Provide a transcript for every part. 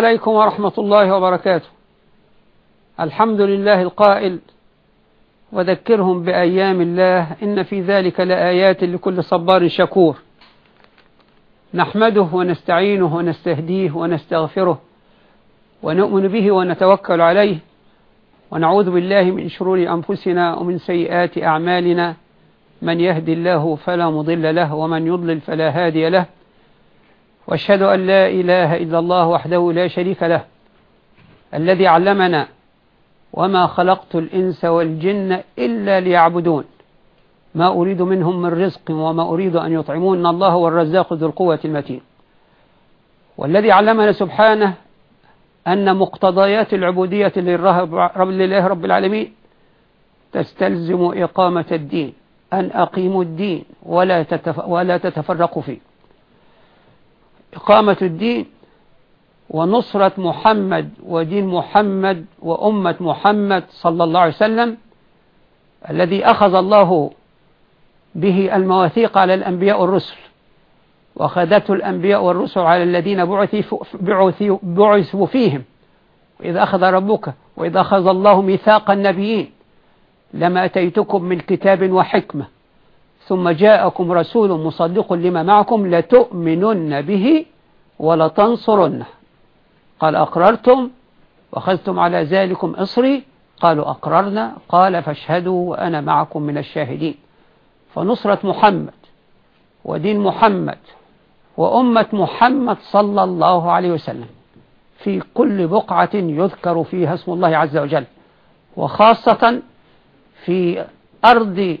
عليكم ورحمة الله وبركاته. الحمد لله القائل وذكرهم بأيام الله إن في ذلك لآيات لكل صبار شكور. نحمده ونستعينه ونستهديه ونستغفره ونؤمن به ونتوكل عليه ونعوذ بالله من شرور أنفسنا ومن سيئات أعمالنا. من يهدي الله فلا مضل له ومن يضلل فلا هادي له. وأشهد أن لا إله إلا الله وحده لا شريك له الذي علمنا وما خلقت الإنس والجن إلا ليعبدون. ما أريد منهم من رزق وما أريد أن يطعمون الله هو الرزاق ذو القوة المتين. والذي علمنا سبحانه أن مقتضيات العبودية لله رب العالمين تستلزم إقامة الدين أن أقيموا الدين ولا, ولا تتفرقوا فيه. إقامة الدين ونصرة محمد ودين محمد وأمة محمد صلى الله عليه وسلم الذي أخذ الله به المواثيق على الأنبياء والرسل وأخذته الأنبياء والرسل على الذين بعثوا فيهم. وإذا أخذ ربك وإذا أخذ الله ميثاق النبيين لما أتيتكم من كتاب وحكمة. ثم جاءكم رسول مصدق لما معكم لتؤمنن به ولتنصرنه. قال أقررتم وأخذتم على ذلكم إصري. قالوا أقررنا. قال فاشهدوا وأنا معكم من الشاهدين. فنصرة محمد ودين محمد وأمة محمد صلى الله عليه وسلم في كل بقعة يذكر فيها اسم الله عز وجل وخاصة في أرض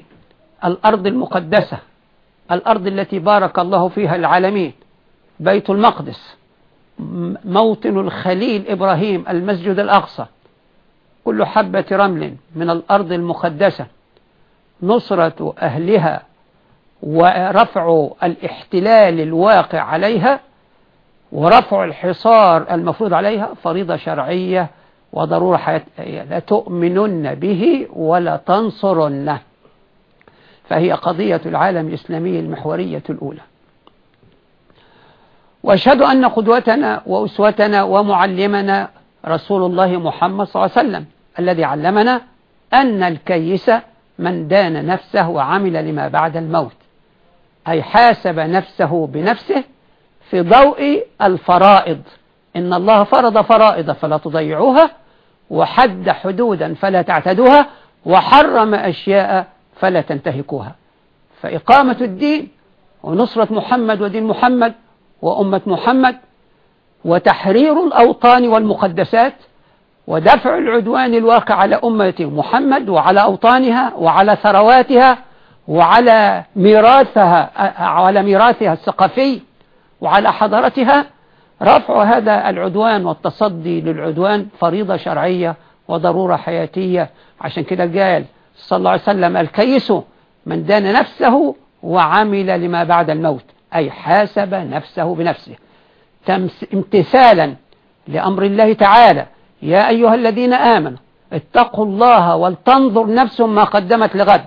الأرض المقدسة الأرض التي بارك الله فيها العالمين بيت المقدس موطن الخليل إبراهيم المسجد الأقصى كل حبة رمل من الأرض المقدسة. نصرة أهلها ورفع الاحتلال الواقع عليها ورفع الحصار المفروض عليها فريضة شرعية وضرورة حياتية لا تؤمنن به ولا تنصرنه. فهي قضية العالم الإسلامي المحورية الأولى. وأشهد أن قدوتنا وأسوتنا ومعلمنا رسول الله محمد صلى الله عليه وسلم الذي علمنا أن الكيس من دان نفسه وعمل لما بعد الموت أي حاسب نفسه بنفسه في ضوء الفرائض. إن الله فرض فرائض فلا تضيعوها وحد حدودا فلا تعتدوها وحرم أشياء فلا تنتهكوها. فإقامة الدين ونصرة محمد ودين محمد وأمة محمد وتحرير الأوطان والمقدسات ودفع العدوان الواقع على أمة محمد وعلى أوطانها وعلى ثرواتها وعلى ميراثها على ميراثها الثقافي وعلى حضارتها. رفع هذا العدوان والتصدي للعدوان فريضة شرعية وضرورة حياتية. عشان كده قال صلى الله عليه وسلم الكيس من دان نفسه وعمل لما بعد الموت أي حاسب نفسه بنفسه. امتثالا لأمر الله تعالى. يا أيها الذين آمنوا اتقوا الله ولتنظر نفس ما قدمت لغد.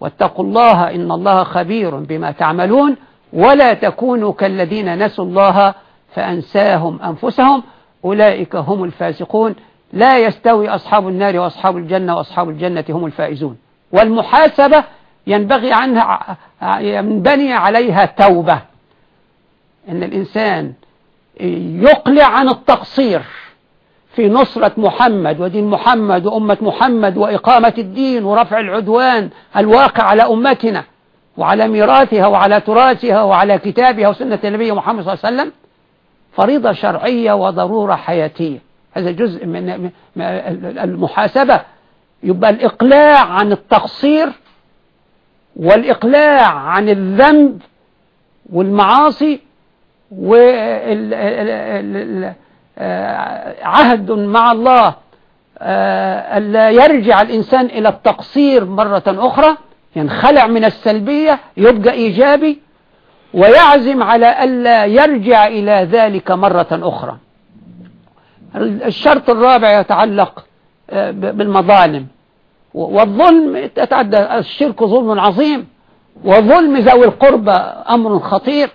واتقوا الله إن الله خبير بما تعملون. ولا تكونوا كالذين نسوا الله فأنساهم أنفسهم. أولئك هم الفاسقون. لا يستوي أصحاب النار وأصحاب الجنة وأصحاب الجنة هم الفائزون. والمحاسبة ينبغي عنها ينبني عليها توبة. إن الإنسان يقلع عن التقصير في نصرة محمد ودين محمد وأمة محمد وإقامة الدين ورفع العدوان الواقع على أمتنا وعلى ميراثها وعلى تراثها وعلى كتابها وسنة النبي محمد صلى الله عليه وسلم. فريضة شرعية وضرورة حياتية. هذا جزء من المحاسبة. يبقى الإقلاع عن التقصير والإقلاع عن الذنب والمعاصي وعهد مع الله ألا يرجع الإنسان إلى التقصير مرة أخرى. ينخلع من السلبية يبقى إيجابي ويعزم على ألا يرجع إلى ذلك مرة أخرى. الشرط الرابع يتعلق بالمظالم. والظلم يتعدى الشرك ظلم عظيم. وظلم ذوي القربى أمر خطير.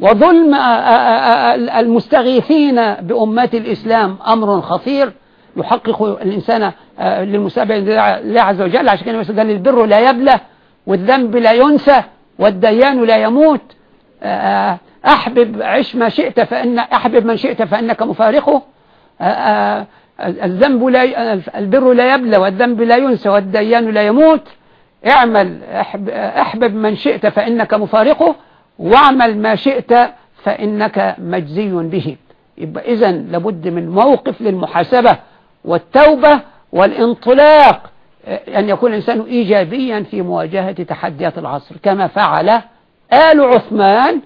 وظلم المستغيثين بأمات الإسلام أمر خطير. يحقق الإنسان للمسابع الله عز وجل. عشان كده قال البر لا يبلى والذنب لا ينسى والديان لا يموت. أحبب عش ما شئت فإن أحبب من شئت فإنك مفارقه. الذنب لا البر لا يبلى والذنب لا ينسى والديان لا يموت. اعمل أحبب من شئت فإنك مفارقه واعمل ما شئت فإنك مجزي به. يبقى إذا لابد من موقف للمحاسبة والتوبة والانطلاق أن يكون الإنسان إيجابيا في مواجهة تحديات العصر. كما فعل آل عثمان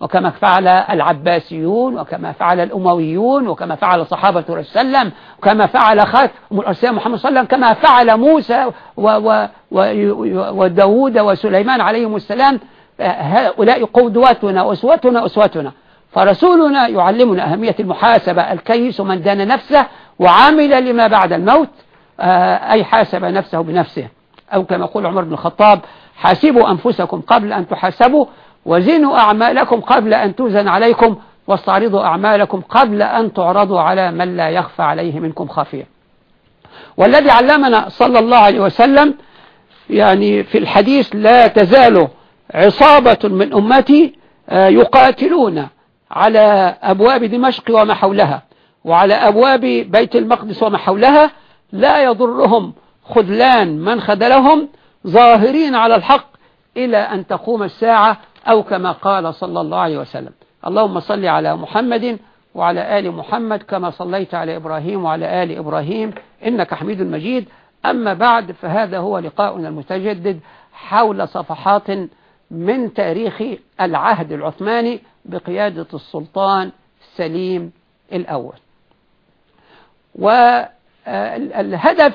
وكما فعل العباسيون وكما فعل الأمويون وكما فعل صحابة رسول الله وكما فعل خاتم محمد صلى الله عليه وسلم كما فعل موسى وداود وسليمان عليهم السلام. هؤلاء قدوتنا أسوتنا أسوتنا. فرسولنا يعلمنا أهمية المحاسبة الكيس من دان نفسه وعمل لما بعد الموت أي حاسب نفسه بنفسه. أو كما يقول عمر بن الخطاب حاسبوا أنفسكم قبل أن تحاسبوا وزنوا أعمالكم قبل أن توزن عليكم واستعرضوا أعمالكم قبل أن تعرضوا على من لا يخفى عليه منكم خافية والذي علمنا صلى الله عليه وسلم يعني في الحديث لا تزال عصابة من أمتي آه، يقاتلون على أبواب دمشق وما حولها وعلى أبواب بيت المقدس وما حولها لا يضرهم خذلان من خذلهم ظاهرين على الحق إلى أن تقوم الساعة أو كما قال صلى الله عليه وسلم. اللهم صل على محمد وعلى آل محمد كما صليت على إبراهيم وعلى آل إبراهيم إنك حميد مجيد. أما بعد فهذا هو لقاؤنا المتجدد حول صفحات من تاريخ العهد العثماني بقيادة السلطان سليم الأول. والهدف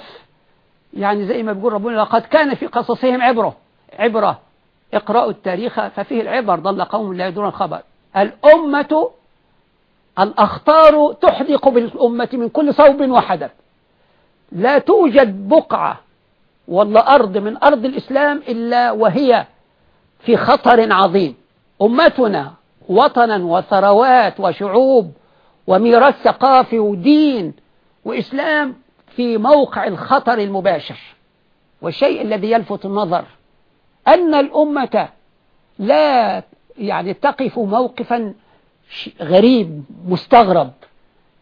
يعني زي ما بيقول ربنا لقد كان في قصصهم عبرة عبرة اقرأوا التاريخ ففيه العبر ضل قوم لا يدرون الخبر. الأمة الأخطار تحدق بالأمة من كل صوب وحدث. لا توجد بقعة ولا أرض من أرض الإسلام إلا وهي في خطر عظيم. أمتنا وطنا وثروات وشعوب وميراث ثقافي ودين وإسلام في موقع الخطر المباشر. والشيء الذي يلفت النظر أن الأمة لا يعني تقف موقفا غريب مستغرب.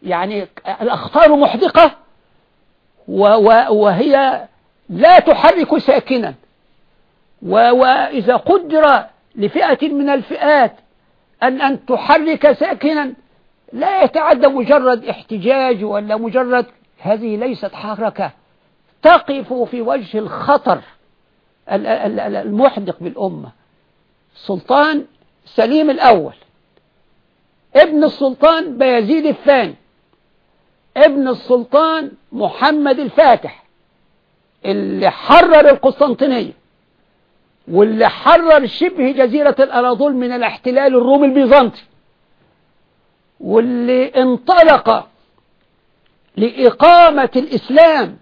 يعني الأخطار محدقة وهي لا تحرك ساكنا. وإذا قدر لفئة من الفئات أن أن تحرك ساكنا لا يتعدى مجرد احتجاج ولا مجرد هذه ليست حركة. تقف في وجه الخطر. المحدق بالأمة. سلطان سليم الأول. ابن السلطان بيزيد الثاني. ابن السلطان محمد الفاتح. اللي حرر القسطنطينية. واللي حرر شبه جزيرة الأناضول من الاحتلال الرومي البيزنطي. واللي انطلق لإقامة الإسلام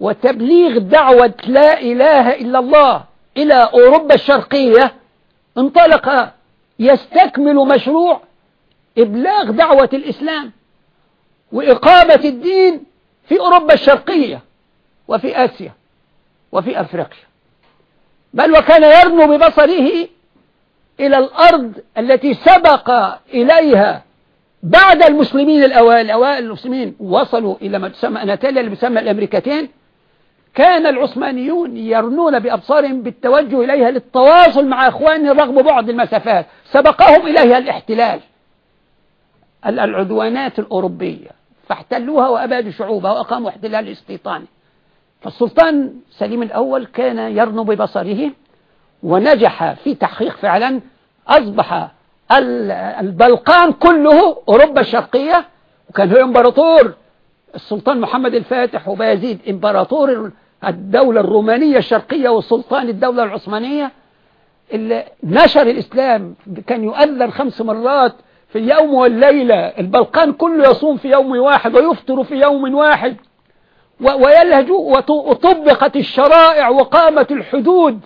وتبليغ دعوة لا إله إلا الله إلى أوروبا الشرقية انطلق يستكمل مشروع إبلاغ دعوة الإسلام وإقامة الدين في أوروبا الشرقية وفي آسيا وفي أفريقيا. بل وكان يرنو ببصره إلى الأرض التي سبق إليها بعد المسلمين الأوائل الأوائل المسلمين وصلوا إلى ما تسمى أناتاليا اللي بيسمى الأمريكتين كان العثمانيون يرنون بأبصارهم بالتوجه إليها للتواصل مع إخوانهم رغم بعد المسافات. سبقهم إليها الاحتلال. العدوانات الأوروبية. فاحتلوها وأبادوا شعوبها وأقاموا احتلال استيطاني فالسلطان سليم الأول كان يرنو ببصره ونجح في تحقيق فعلا أصبح البلقان كله أوروبا الشرقية. وكان هو إمبراطور السلطان محمد الفاتح وبايزيد إمبراطور الدولة الرومانية الشرقية وسلطان الدولة العثمانية اللي نشر الإسلام كان يؤذن خمس مرات في اليوم والليلة. البلقان كله يصوم في يوم واحد ويفطر في يوم واحد. ويلهج وطبقت الشرائع وقامت الحدود.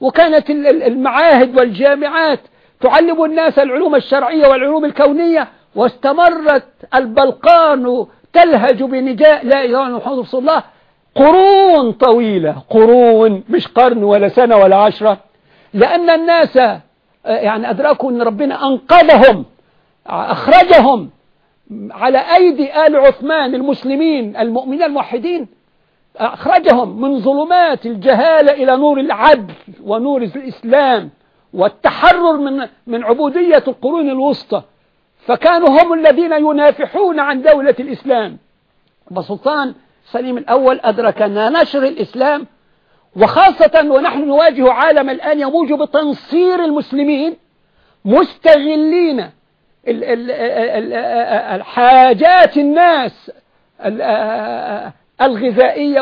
وكانت المعاهد والجامعات تعلم الناس العلوم الشرعية والعلوم الكونية. واستمرت البلقان تلهج بنداء لا إله إلا محمد رسول الله. قرون طويلة قرون مش قرن ولا سنة ولا عشرة. لأن الناس آه، يعني أدركوا أن ربنا أنقذهم أخرجهم على أيدي آل عثمان المسلمين المؤمنين الموحدين. أخرجهم من ظلمات الجهالة إلى نور العدل ونور الإسلام والتحرر من من عبودية القرون الوسطى. فكانوا هم الذين ينافحون عن دولة الإسلام. وسلطان سليم الأول أدرك أن نشر الإسلام وخاصة ونحن نواجه عالم الآن يموج بتنصير المسلمين مستغلين الحاجات الناس الغذائية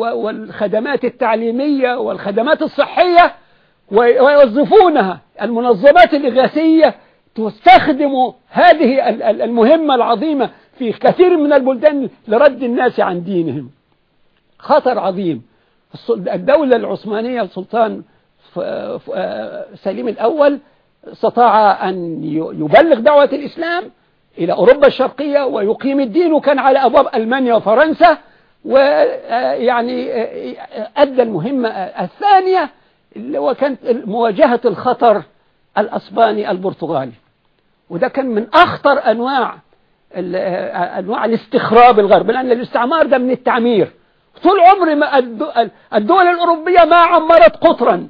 والخدمات التعليمية والخدمات الصحية ويوظفونها. المنظمات الإغاثية تستخدم هذه المهمة العظيمة في كثير من البلدان لرد الناس عن دينهم. خطر عظيم. الدولة العثمانية السلطان سليم الأول استطاع أن يبلغ دعوة الإسلام إلى أوروبا الشرقية ويقيم الدين وكان على أبواب ألمانيا وفرنسا ويعني أدى المهمة الثانية وكانت مواجهة الخطر الأسباني البرتغالي. وده كان من أخطر أنواع أنواع الاستخراب الغرب لأن الاستعمار ده من التعمير. طول عمر ما الدول الأوروبية ما عمرت قطرا.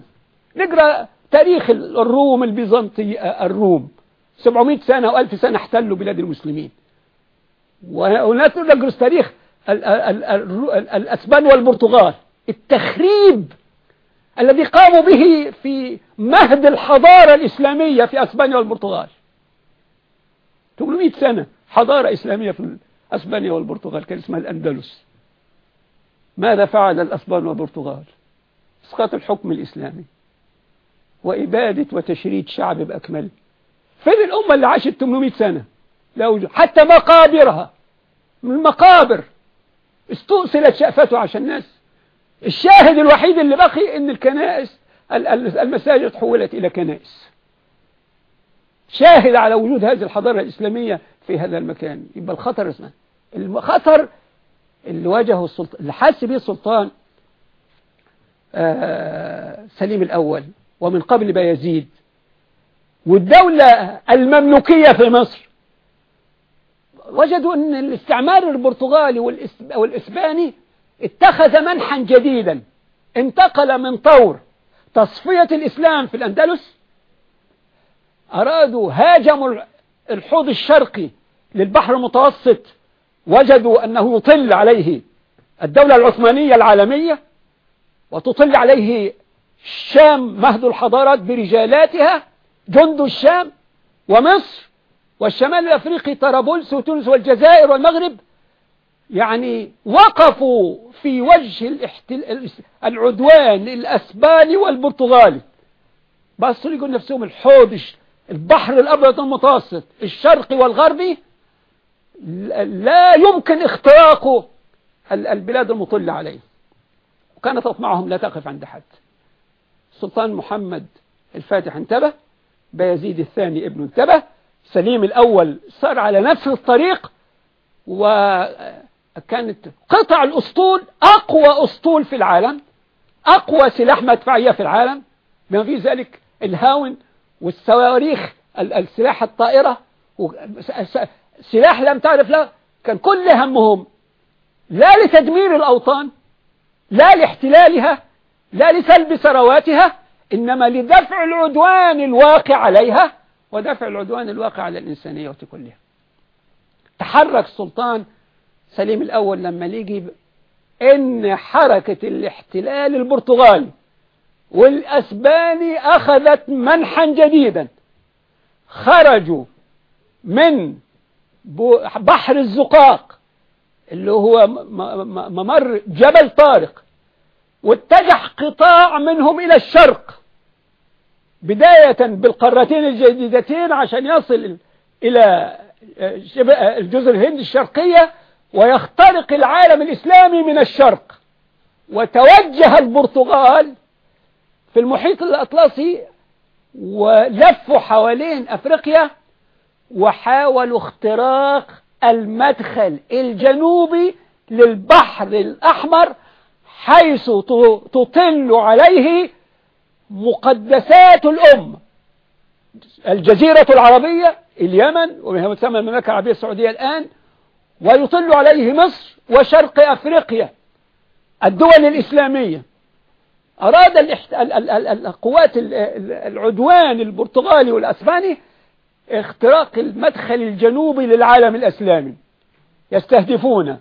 نقرأ تاريخ الروم البيزنطي الروم. 700 سنة أو 1000 سنة احتلوا بلاد المسلمين. وندرس تاريخ الأسبان والبرتغال. التخريب الذي قاموا به في مهد الحضارة الإسلامية في أسبانيا والبرتغال. 800 سنة. حضارة إسلامية في أسبانيا والبرتغال كان اسمها الأندلس. ماذا فعل الأسبان والبرتغال؟ إسقاط الحكم الإسلامي وإبادة وتشريد شعب بأكمله. فين الأمة اللي عاشت 800 سنة؟ لا وجود. حتى مقابرها. من المقابر. استؤصلت شأفته عشان الناس. الشاهد الوحيد اللي بقي إن الكنائس المساجد تحولت إلى كنائس. شاهد على وجود هذه الحضارة الإسلامية في هذا المكان. يبقى الخطر اسمه. الخطر اللي واجهه السلطان اللي حس به السلطان آه، سليم الأول ومن قبل بايزيد والدولة المملوكية في مصر وجدوا أن الاستعمار البرتغالي والإسباني اتخذ منحا جديدا. انتقل من طور تصفية الإسلام في الأندلس أرادوا هاجموا الحوض الشرقي للبحر المتوسط وجدوا أنه يطل عليه الدولة العثمانية العالمية وتطل عليه الشام مهد الحضارات برجالاتها جند الشام ومصر والشمال الأفريقي طرابلس وتونس والجزائر والمغرب. يعني وقفوا في وجه الاحتل... العدوان الأسباني والبرتغالي. بصوا يقول نفسهم الحوض البحر الأبيض المتوسط الشرقي والغربي لا يمكن اختراق البلاد المطلة عليه. وكانت أطمعهم لا تقف عند حد. السلطان محمد الفاتح انتبه بيزيد الثاني ابنه انتبه سليم الأول صار على نفس الطريق وكانت قطع الأسطول أقوى أسطول في العالم أقوى سلاح مدفعية في العالم. بما في ذلك الهاون والصواريخ السلاح الطائرة سلاح لم تعرف له كان كل همهم لا لتدمير الأوطان لا لاحتلالها لا لسلب ثرواتها إنما لدفع العدوان الواقع عليها ودفع العدوان الواقع على الإنسانية كلها. تحرك السلطان سليم الأول لما لقي إن حركة الاحتلال البرتغالي والأسباني أخذت منحا جديدا. خرجوا من بحر الزقاق اللي هو ممر جبل طارق واتجه قطاع منهم إلى الشرق بداية بالقارتين الجديدتين عشان يصل إلى الجزر الهند الشرقية ويخترق العالم الإسلامي من الشرق. وتوجه البرتغال في المحيط الأطلسي ولفوا حوالين أفريقيا وحاولوا اختراق المدخل الجنوبي للبحر الأحمر حيث تطل عليه مقدسات الأمة الجزيرة العربية اليمن وهي تسمى المملكة العربية السعودية الآن ويطل عليه مصر وشرق أفريقيا الدول الإسلامية. أراد القوات العدوان البرتغالي والأسباني اختراق المدخل الجنوبي للعالم الأسلامي. يستهدفون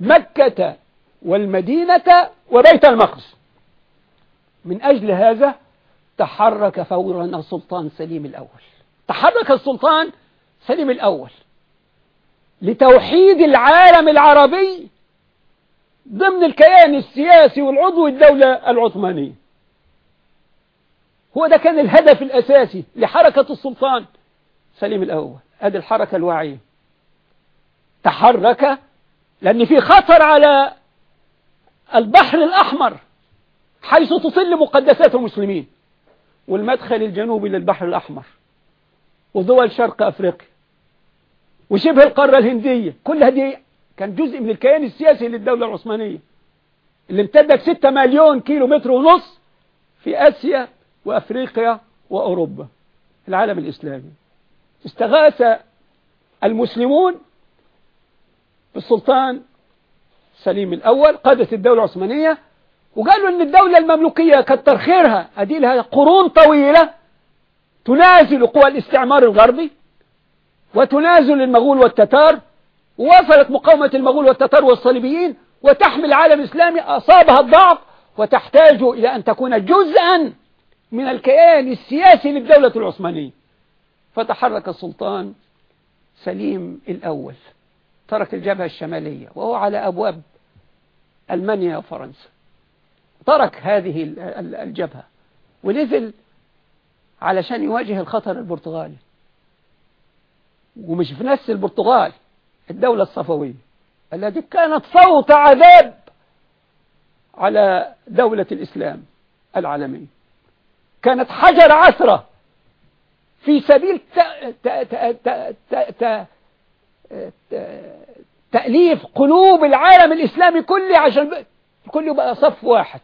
مكة والمدينة وبيت المقدس. من أجل هذا تحرك فورا السلطان سليم الأول. تحرك السلطان سليم الأول لتوحيد العالم العربي ضمن الكيان السياسي والعضوي الدولة العثمانية. هو ده كان الهدف الأساسي لحركة السلطان سليم الأول. هذه الحركة الواعية. تحرك لأن في خطر على البحر الأحمر حيث تصل مقدسات المسلمين والمدخل الجنوبي للبحر الأحمر ودول شرق أفريقيا وشبه القارة الهندية. كل هذه كان جزء من الكيان السياسي للدولة العثمانية اللي امتدت 6 مليون كيلو متر ونص في آسيا وأفريقيا وأوروبا العالم الإسلامي. استغاث المسلمون بالسلطان سليم الأول قادة الدولة العثمانية وقالوا أن الدولة المملوكية كتر خيرها أدي لها قرون طويلة تنازل قوى الاستعمار الغربي وتنازل المغول والتتار ووصلت مقاومة المغول والتتار والصليبيين وتحمل العالم الإسلامي أصابها الضعف وتحتاج إلى أن تكون جزءا من الكيان السياسي للدولة العثمانية. فتحرك السلطان سليم الأول ترك الجبهة الشمالية وهو على أبواب ألمانيا وفرنسا. ترك هذه الجبهة ونزل علشان يواجه الخطر البرتغالي. ومش في نفس البرتغال الدولة الصفوية التي كانت صوت عذاب على دولة الإسلام العالمية. كانت حجر عثرة في سبيل تأليف قلوب العالم الإسلامي كله عشان كله يبقى صف واحد.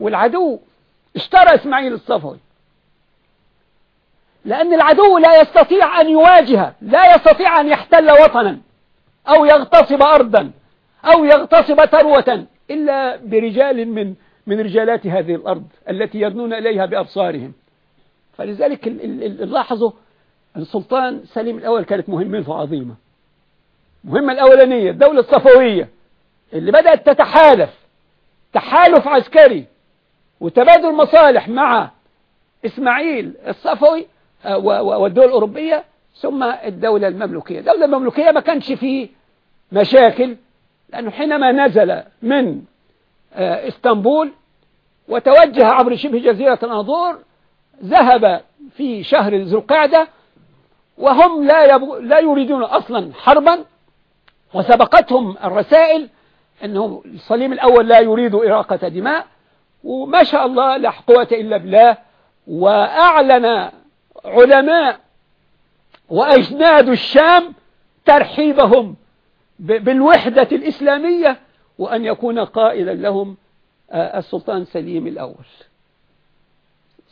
والعدو اشترى إسماعيل الصفوي. لأن العدو لا يستطيع أن يواجه لا يستطيع أن يحتل وطنا أو يغتصب أرضا أو يغتصب ثروة إلا برجال من من رجالات هذه الأرض التي يرنون إليها بأبصارهم. فلذلك لاحظوا السلطان سليم الأول كانت مهمته عظيمة. المهمة الأولانية الدولة الصفوية اللي بدأت تتحالف تحالف عسكري وتبادل مصالح مع إسماعيل الصفوي والدول الأوروبية ثم الدولة المملوكية. الدولة المملوكية ما كانش فيه مشاكل لأنه حينما نزل من آه، إسطنبول وتوجه عبر شبه جزيرة الأناضور ذهب في شهر ذو القعدة وهم لا, لا يريدون أصلا حربا وسبقتهم الرسائل أنه الصليم الأول لا يريد إراقة دماء وما شاء الله لا قوة إلا بالله وأعلن علماء وأجناد الشام ترحيبهم بالوحدة الإسلامية وأن يكون قائلا لهم آه، السلطان سليم الأول.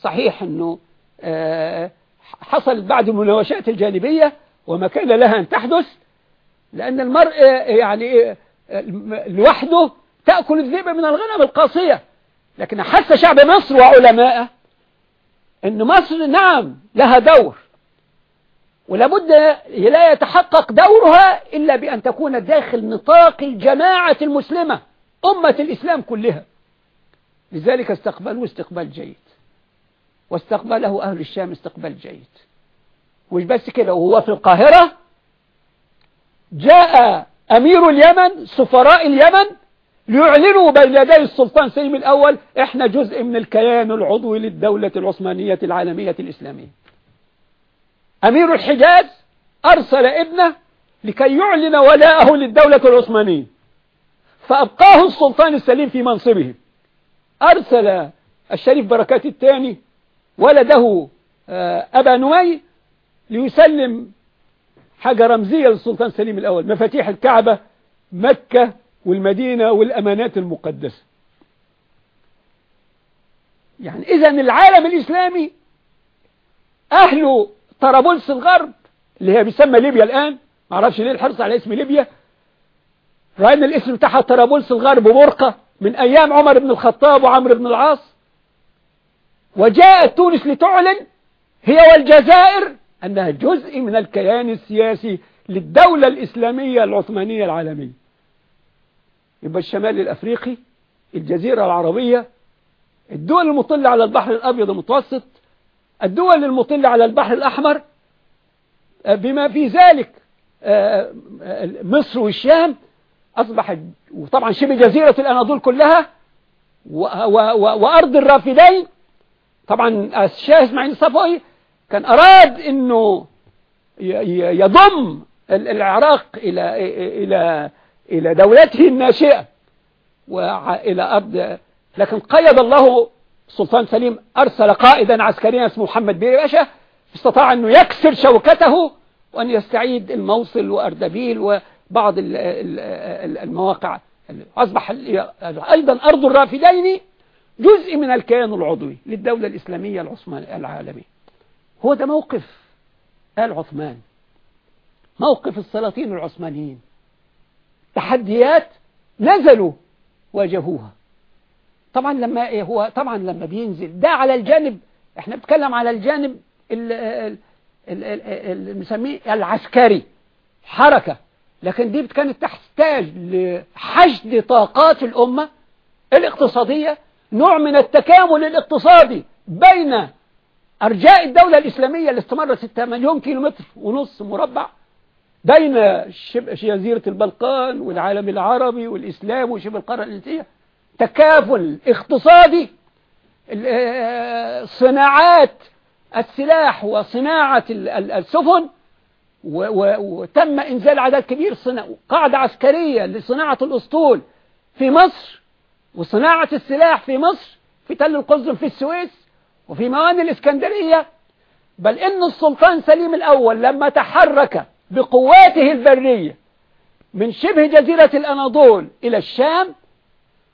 صحيح أنه آه، حصل بعض المناوشات الجانبية وما كان لها أن تحدث لأن المرء يعني لوحده تأكل الذئب من الغنم القاصية. لكن حس شعب مصر وعلمائه أن مصر نعم لها دور. ولابد لا يتحقق دورها إلا بأن تكون داخل نطاق الجماعة المسلمة أمة الإسلام كلها. لذلك استقبلوا استقبال جيد. واستقبله أهل الشام استقبال جيد. مش بس كده وهو في القاهرة جاء أمير اليمن سفراء اليمن ليعلنوا بين يدي السلطان سليم الأول إحنا جزء من الكيان العضوي للدولة العثمانية العالمية الإسلامية. أمير الحجاز أرسل ابنه لكي يعلن ولاءه للدولة العثمانية. فأبقاه السلطان السليم في منصبه. أرسل الشريف بركات الثاني ولده آه، أبا نوي ليسلم حاجة رمزية للسلطان سليم الأول. مفاتيح الكعبة مكة والمدينة والأمانات المقدسة. يعني إذا العالم الإسلامي أهل طرابلس الغرب اللي هي بيسمى ليبيا الآن ما أعرفش ليه الحرص على اسم ليبيا رأينا الاسم بتاعها طرابلس الغرب وبرقة من أيام عمر بن الخطاب وعمر بن العاص. وجاءت تونس لتعلن هي والجزائر أنها جزء من الكيان السياسي للدولة الإسلامية العثمانية العالمية. يبقى الشمال الأفريقي الجزيرة العربية الدول المطلة على البحر الأبيض المتوسط الدول المطلة على البحر الأحمر بما في ذلك آه، آه، مصر والشام أصبحت وطبعا شبه جزيرة الأناضول كلها وأرض الرافدين. طبعا الشاه إسماعيل الصفوي كان أراد أنه يضم العراق إلى إلى إلى دولته الناشئة وإلى أرض. لكن قيد الله السلطان سليم أرسل قائدا عسكريا اسمه محمد بيه باشا استطاع أنه يكسر شوكته وأن يستعيد الموصل وأردبيل وبعض المواقع. أصبح أيضا أرض الرافدين جزء من الكيان العضوي للدولة الإسلامية العالمية. هو ده موقف آل عثمان. موقف السلاطين العثمانيين. تحديات نزلوا واجهوها. طبعا لما إيه هو طبعا لما بينزل ده على الجانب إحنا بنتكلم على الجانب اللي نسميه العسكري حركة. لكن دي كانت تحتاج لحشد طاقات الأمة الاقتصادية نوع من التكامل الاقتصادي بين أرجاء الدولة الإسلامية اللي استمرت 6 مليون كيلومتر ونص مربع بين جزيرة البلقان والعالم العربي والإسلام وشبه القارة الإنسية تكافل اقتصادي صناعات السلاح وصناعة السفن وتم إنزال عدد كبير قاعدة عسكرية لصناعة الأسطول في مصر وصناعة السلاح في مصر في تل القزم في السويس وفي موانئ الإسكندرية. بل إن السلطان سليم الأول لما تحرك بقواته البرية من شبه جزيرة الأناضول إلى الشام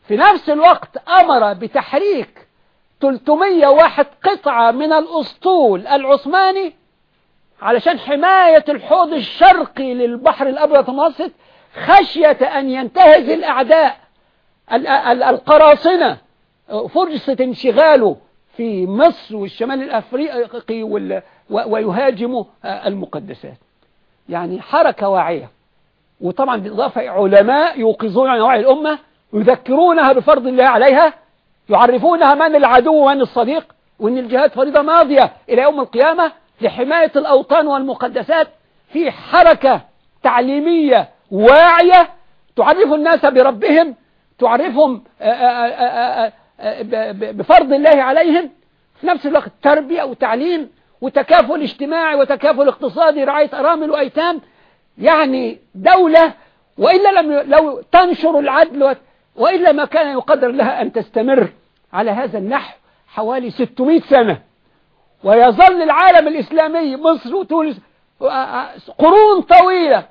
في نفس الوقت أمر بتحريك 301 قطعة من الأسطول العثماني علشان حماية الحوض الشرقي للبحر الأبيض المتوسط خشية أن ينتهز الأعداء القراصنة فرصة انشغاله في مصر والشمال الأفريقي ويهاجموا المقدسات. يعني حركة واعية. وطبعا بالإضافة علماء يوقظون عن وعي الأمة يذكرونها بفرض الله عليها يعرفونها من العدو ومن الصديق وأن الجهاد فريضة ماضية إلى يوم القيامة لحماية الأوطان والمقدسات في حركة تعليمية واعية تعرف الناس بربهم تعرفهم بفرض الله عليهم. في نفس الوقت تربية وتعليم وتكافل اجتماعي وتكافل اقتصادي. رعاية أرامل وأيتام يعني دولة وإلا لم لو تنشر العدل وإلا ما كان يقدر لها أن تستمر على هذا النحو حوالي 600 سنة. ويظل العالم الإسلامي مصر وتونس قرون طويلة.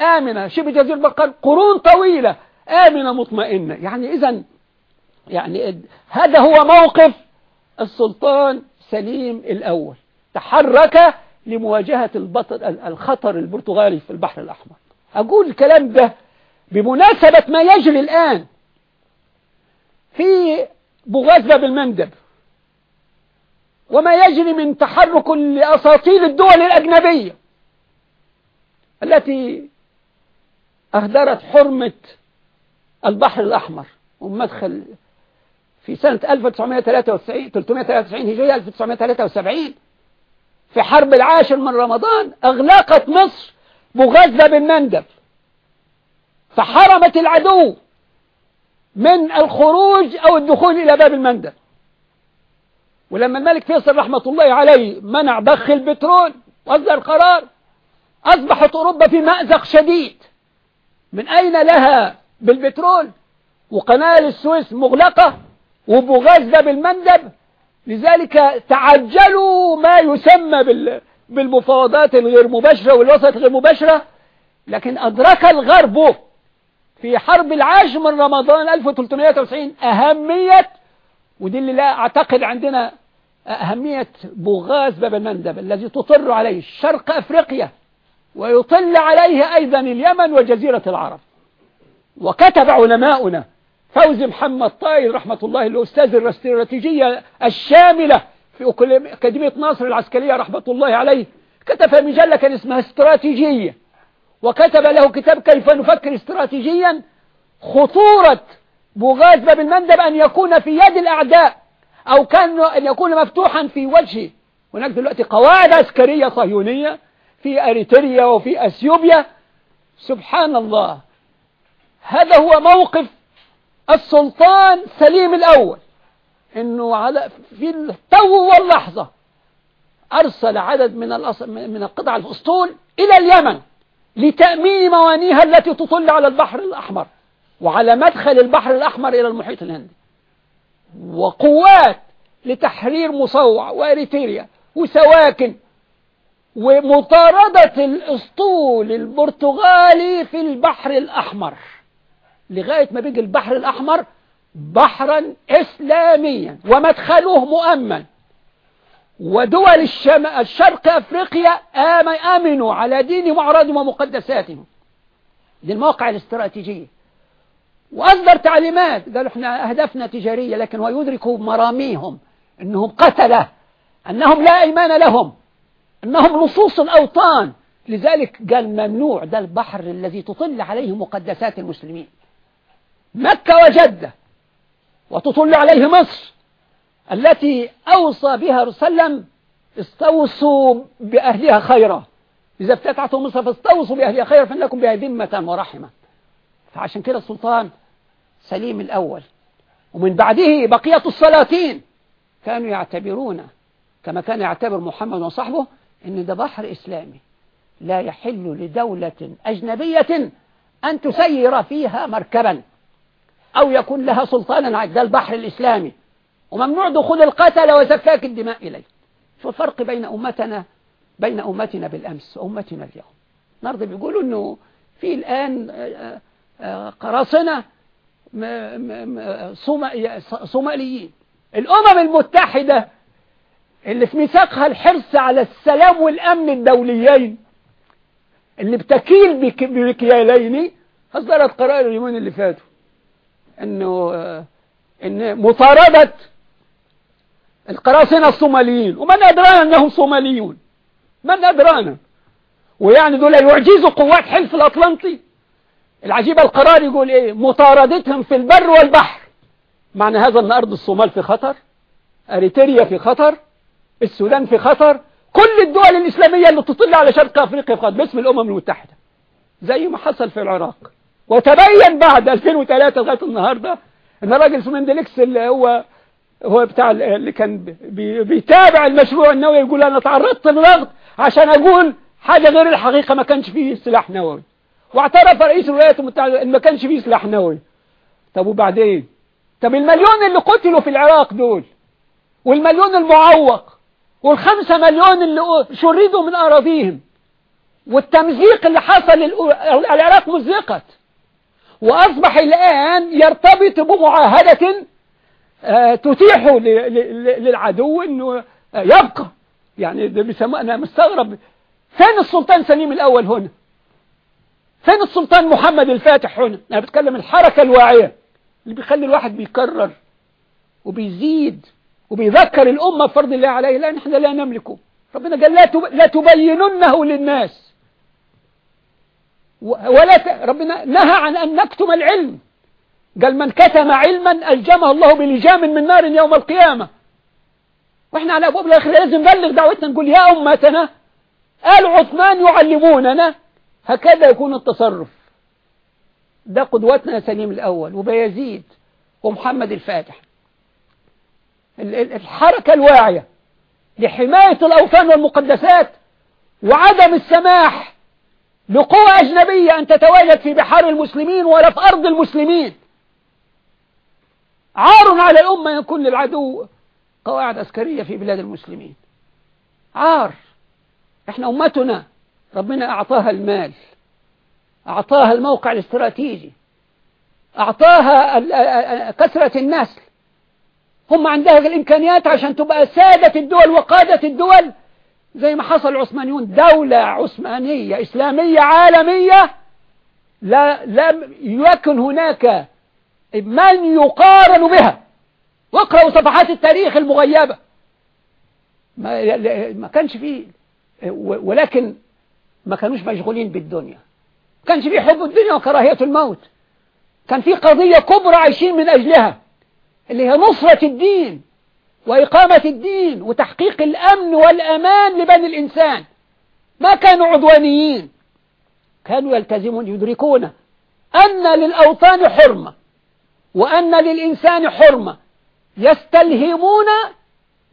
آمنة. شبه جزيرة البقر قرون طويلة. آمنة مطمئنة. يعني إذا يعني هذا هو موقف السلطان سليم الأول. تحرك لمواجهة البطل الخطر البرتغالي في البحر الأحمر. أقول الكلام ده بمناسبة ما يجري الآن في بغاز باب المندب وما يجري من تحرك لأساطير الدول الأجنبية التي أهدرت حرمة البحر الأحمر. ومدخل في سنة 1993 393 هجرية 1973 في حرب العاشر من رمضان أغلقت مصر بغزة بالمندب فحرمت العدو من الخروج أو الدخول إلى باب المندب. ولما الملك فيصل رحمة الله عليه منع ضخ البترول وأصدر قرار أصبحت أوروبا في مأزق شديد. من أين لها بالبترول؟ وقناة السويس مغلقة وبغاز باب المندب لذلك تعجلوا ما يسمى بالمفاوضات الغير مباشرة والوسط الغير مباشرة لكن أدرك الغرب في حرب العاشر من رمضان 1393 أهمية ودي اللي لا أعتقد عندنا أهمية بوغاز باب المندب الذي تطر عليه شرق أفريقيا ويطل عليه أيضا اليمن وجزيرة العرب. وكتب علماؤنا فوزي محمد طاير رحمة الله الأستاذ الاستراتيجية الشاملة في أكاديمية ناصر العسكرية رحمة الله عليه. كتب مجلة كان اسمها استراتيجية وكتب له كتاب كيف نفكر استراتيجيا. خطورة بوغاز باب المندب أن يكون في يد الأعداء أو كان أن يكون مفتوحا في وجهه هناك دلوقتي قواعد عسكرية صهيونية في أريتريا وفي أثيوبيا. سبحان الله. هذا هو موقف السلطان سليم الأول. إنه على في التو واللحظة أرسل عدد من من القطع الأسطول إلى اليمن لتأمين موانيها التي تطل على البحر الأحمر وعلى مدخل البحر الأحمر إلى المحيط الهندي. وقوات لتحرير مصوع وإريتريا وسواكن ومطاردة الأسطول البرتغالي في البحر الأحمر. لغاية ما بيجي البحر الأحمر بحرا إسلاميا ومدخله مؤمن. ودول. الشرق أفريقيا آمنوا على دينهم وأعراضهم ومقدساتهم. دي المواقع الاستراتيجية. وأصدر تعليمات. قالوا إحنا أهدافنا تجارية لكن ويدركوا مراميهم أنهم قتلة أنهم لا إيمان لهم أنهم لصوص الأوطان. لذلك قال ممنوع ده البحر الذي تطل عليه مقدسات المسلمين. مكة وجدة وتطل عليه مصر التي أوصى بها رسلا استوصوا بأهلها خيرا. إذا افتتعتم مصر فاستوصوا بأهلها خيرا فإنكم بها ذمة ورحمة. فعشان كده السلطان سليم الأول. ومن بعده بقية السلاطين كانوا يعتبرون كما كان يعتبر محمد وصحبه إن ده بحر إسلامي لا يحل لدولة أجنبية أن تسير فيها مركبا. أو يكون لها سلطانا ده البحر الإسلامي. وممنوع دخول القتل وسفاك الدماء إليه. شو الفرق بين أمتنا بين أمتنا بالأمس وأمتنا اليوم؟ النهارده بيقولوا أنه في الآن آه، آه، قراصنة صوماليين. الأمم المتحدة اللي في ميثاقها الحرص على السلام والأمن الدوليين اللي بتكيل بمكيالين أصدرت قرار اليومين اللي فاتوا. إنه إن مطاردة القراصنة الصوماليين ومن أدرانا أنهم صوماليون؟ من أدرانا؟ ويعني دول يعجزوا قوات حلف الأطلنطي. العجيب القرار يقول إيه؟ مطاردتهم في البر والبحر. معنى هذا أن أرض الصومال في خطر إريتريا في خطر السودان في خطر. كل الدول الإسلامية اللي تطل على شرق أفريقيا في خطر. باسم الأمم المتحدة. زي ما حصل في العراق. وتبين بعد 2003 لغاية النهاردة إن الراجل اسمه مندليكس اللي هو هو بتاع اللي كان بيتابع المشروع النووي يقول أنا تعرضت للضغط عشان أقول حاجة غير الحقيقة ما كانش فيه سلاح نووي. واعترف رئيس الولايات المتحدة إن ما كانش فيه سلاح نووي. طب وبعدين؟ طب المليون اللي قتلوا في العراق دول والمليون المعوق والخمسة مليون اللي شردوا من أراضيهم والتمزيق اللي حصل العراق مزقت. وأصبح الآن يرتبط بمعاهدة آه، تتيح للعدو أنه يبقى. يعني بيسموه أنا مستغرب. فين السلطان سليم الأول هنا؟ فين السلطان محمد الفاتح هنا؟ أنا بتكلم الحركة الواعية اللي بيخلي الواحد بيكرر وبيزيد وبيذكر الأمة بفرض الله عليه. لا نحن لا نملكه. ربنا قال لا تبيننه للناس. ولا ربنا نهى عن أن نكتم العلم. قال من كتم علما ألجمه الله بلجام من نار يوم القيامة. وإحنا على أبواب الآخر لازم نبلغ دعوتنا نقول يا أمتنا آل عثمان يعلموننا. هكذا يكون التصرف. ده قدوتنا سليم الأول وبيزيد ومحمد الفاتح. الحركة الواعية لحماية الأوثان والمقدسات وعدم السماح لقوى أجنبية أن تتواجد في بحار المسلمين ولا في أرض المسلمين. عار على الأمة يكون للعدو قواعد عسكرية في بلاد المسلمين. عار. إحنا أمتنا. ربنا أعطاها المال. أعطاها الموقع الاستراتيجي. أعطاها كثرة النسل. هم عندها الإمكانيات عشان تبقى سادة الدول وقادة الدول. زي ما حصل العثمانيون دولة عثمانية إسلامية عالمية لا لم يكن هناك من يقارن بها. واقرأوا صفحات التاريخ المغيبة. ما, ما كانش فيه ولكن ما كانوش مشغولين بالدنيا. ما كانش فيه حب الدنيا وكراهية الموت. كان في قضية كبرى عايشين من أجلها اللي هي نصرة الدين. وإقامة الدين وتحقيق الأمن والأمان لبني الإنسان. ما كانوا عدوانيين. كانوا يلتزمون يدركون أن للأوطان حرمة وأن للإنسان حرمة. يستلهمون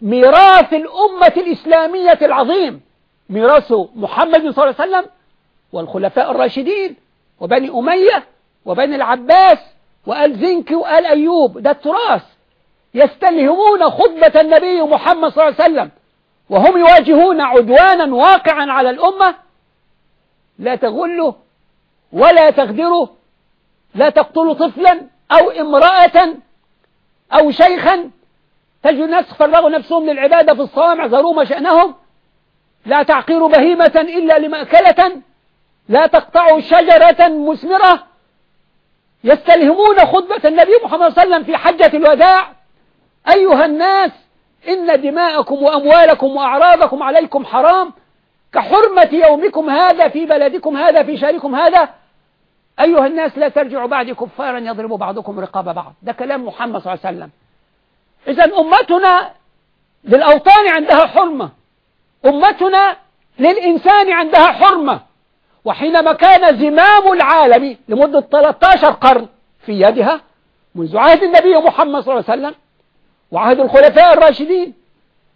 ميراث الأمة الإسلامية العظيم ميراث محمد صلى الله عليه وسلم والخلفاء الراشدين وبني أمية وبني العباس وآل زنكي وآل أيوب. ده التراث. يستلهمون خطبة النبي محمد صلى الله عليه وسلم وهم يواجهون عدوانا واقعا على الأمة لا تغلوا ولا تغدروا لا تقتلوا طفلا أو امرأة أو شيخا تجد الناس فرغوا نفسهم للعبادة في الصوامع ذروا شأنهم لا تعقيروا بهيمة إلا لمأكلة لا تقطعوا شجرة مثمرة يستلهمون خطبة النبي محمد صلى الله عليه وسلم في حجة الوداع أيها الناس إن دماءكم وأموالكم وأعراضكم عليكم حرام. كحرمة يومكم هذا في بلدكم هذا في شاركم هذا. أيها الناس لا ترجعوا بعد كفارا يضرب بعضكم رقاب بعض. ده كلام محمد صلى الله عليه وسلم. إذا أمتنا للأوطان عندها حرمة. أمتنا للإنسان عندها حرمة. وحينما كان زمام العالم لمدة 13 قرن في يدها منذ عهد النبي محمد صلى الله عليه وسلم وعهد الخلفاء الراشدين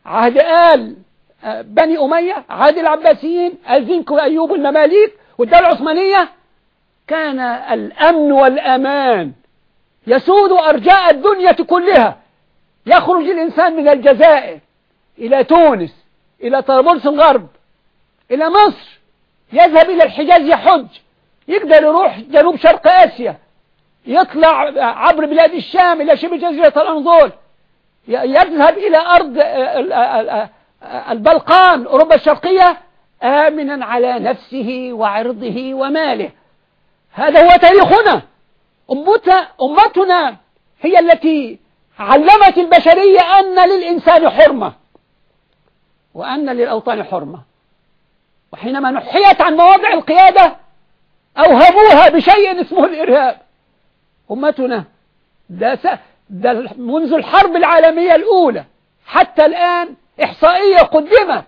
عهد آل آه، بني أمية عهد العباسيين الزنك وأيوب المماليك والدولة العثمانية. كان الأمن والأمان يسود أرجاء الدنيا كلها. يخرج الإنسان من الجزائر إلى تونس إلى طرابلس الغرب إلى مصر. يذهب إلى الحجاز يحج. يقدر يروح جنوب شرق آسيا. يطلع عبر بلاد الشام إلى شبه جزيرة الأنظول يذهب إلى أرض البلقان أوروبا الشرقية آمنا على نفسه وعرضه وماله. هذا هو تاريخنا. أمتنا هي التي علمت البشرية أن للإنسان حرمة وأن للأوطان حرمة. وحينما نحيت عن مواضع القيادة أوهموها بشيء اسمه الإرهاب. أمتنا ده منذ الحرب العالمية الأولى حتى الآن إحصائية قدمت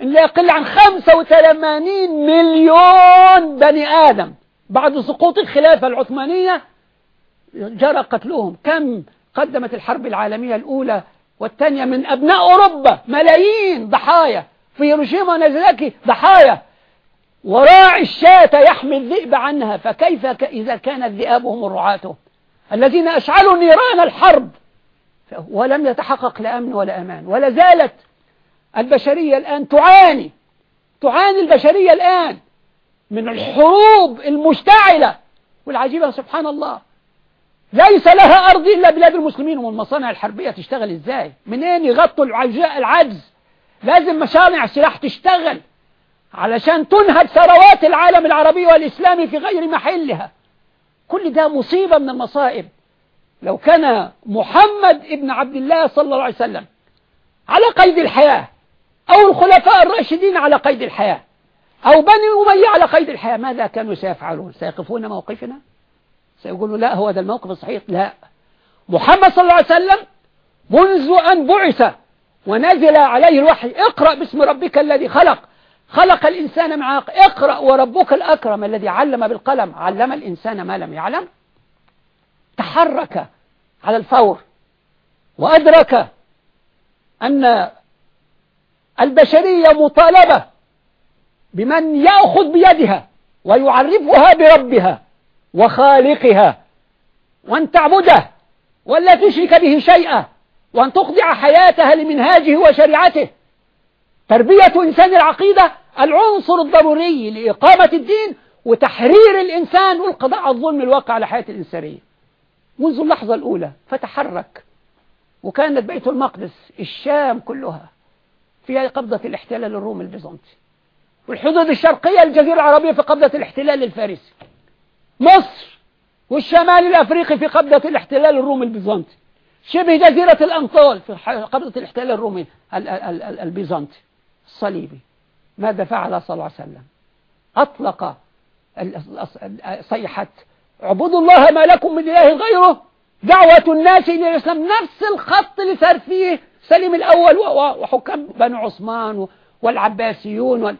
لا يقل عن 85 مليون بني آدم. بعد سقوط الخلافة العثمانية جرى قتلهم. كم قدمت الحرب العالمية الأولى والثانية من أبناء أوروبا؟ ملايين. ضحايا. في هيروشيما ونازاكي ضحايا. وراعي الشاة يحمي الذئب عنها. فكيف إذا كان الذئاب هم الذين أشعلوا نيران الحرب. ولم يتحقق لا أمن ولا أمان. ولا زالت البشرية الآن تعاني. تعاني البشرية الآن من الحروب المشتعلة والعجيبة. سبحان الله. ليس لها أرض إلا بلاد المسلمين. والمصانع الحربية تشتغل إزاي؟ منين يغطوا العجز؟ لازم مصانع سلاح تشتغل علشان تنهب ثروات العالم العربي والإسلامي في غير محلها. كل ده مصيبة من المصائب. لو كان محمد ابن عبد الله صلى الله عليه وسلم على قيد الحياة أو الخلفاء الراشدين على قيد الحياة أو بني أمية على قيد الحياة ماذا كانوا سيفعلون؟ سيقفون موقفنا؟ سيقولوا لا هو هذا الموقف الصحيح لا. محمد صلى الله عليه وسلم منذ أن بعث ونزل عليه الوحي اقرأ باسم ربك الذي خلق. خلق الإنسان مع اقرأ وربك الأكرم الذي علم بالقلم. علم الإنسان ما لم يعلم. تحرك على الفور. وأدرك أن البشرية مطالبة بمن يأخذ بيدها ويعرفها بربها وخالقها. وأن تعبده ولا تشرك به شيئا. وأن تخضع حياتها لمنهاجه وشريعته. تربية إنسان العقيدة العنصر الضروري لإقامة الدين وتحرير الإنسان والقضاء على الظلم الواقع على حياة الإنسانية. منذ اللحظة الأولى فتحرك وكانت بيت المقدس الشام كلها فيها قبضة الاحتلال الرومي البيزنطي والحدود الشرقية الجزيرة العربية في قبضة الاحتلال الفارسي مصر والشمال الأفريقي في قبضة الاحتلال الرومي البيزنطي شبه جزيرة الأنطول في قبضة الاحتلال الرومي البيزنطي. الصليبي. ماذا فعل صلى الله عليه وسلم؟ أطلق صيحة اعبدوا الله ما لكم من إله غيره دعوة الناس إلى الإسلام. نفس الخط اللي سار فيه سليم الأول وحكام بنو عثمان والعباسيون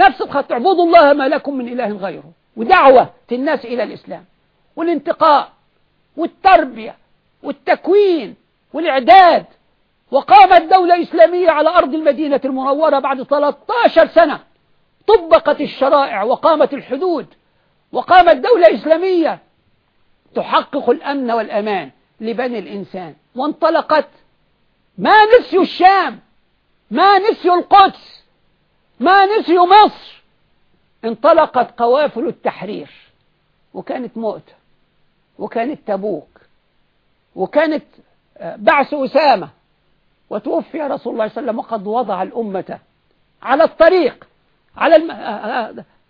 نفس الخط. اعبدوا الله ما لكم من إله غيره ودعوة الناس إلى الإسلام والانتقاء والتربية والتكوين والإعداد. وقامت دولة إسلامية على أرض المدينة المنورة بعد 13 سنة. طبقت الشرائع وقامت الحدود. وقامت دولة إسلامية تحقق الأمن والأمان لبني الإنسان. وانطلقت ما نسيوا الشام ما نسيوا القدس ما نسيوا مصر. انطلقت قوافل التحرير وكانت مؤتة وكانت تبوك وكانت آه، بعث أسامة. وتوفي رسول الله صلى الله عليه وسلم وقد وضع الأمة على الطريق على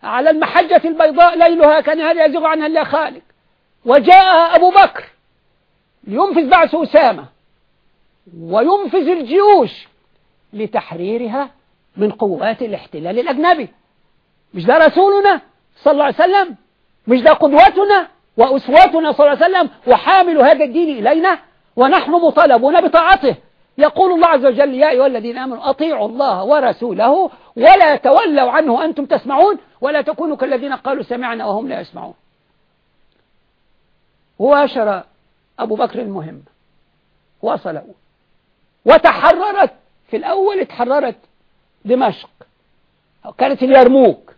على المحجة البيضاء ليلها كان هل يزغ عنها إلا خالق. وجاء أبو بكر لينفذ بعث أسامة وينفذ الجيوش لتحريرها من قوات الاحتلال الأجنبي. مش ده رسولنا صلى الله عليه وسلم؟ مش ده قدوتنا وأسواتنا صلى الله عليه وسلم؟ وحامل هذا الدين إلينا ونحن مطالبون بطاعته. يقول الله عز وجل يا أيها الذين آمنوا أطيعوا الله ورسوله ولا تولوا عنه أنتم تسمعون ولا تكونوا كالذين قالوا سمعنا وهم لا يسمعون. وأشر أبو بكر المهم وصل وتحررت في الأول اتحررت دمشق كانت اليرموك